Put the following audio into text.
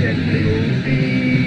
Get the old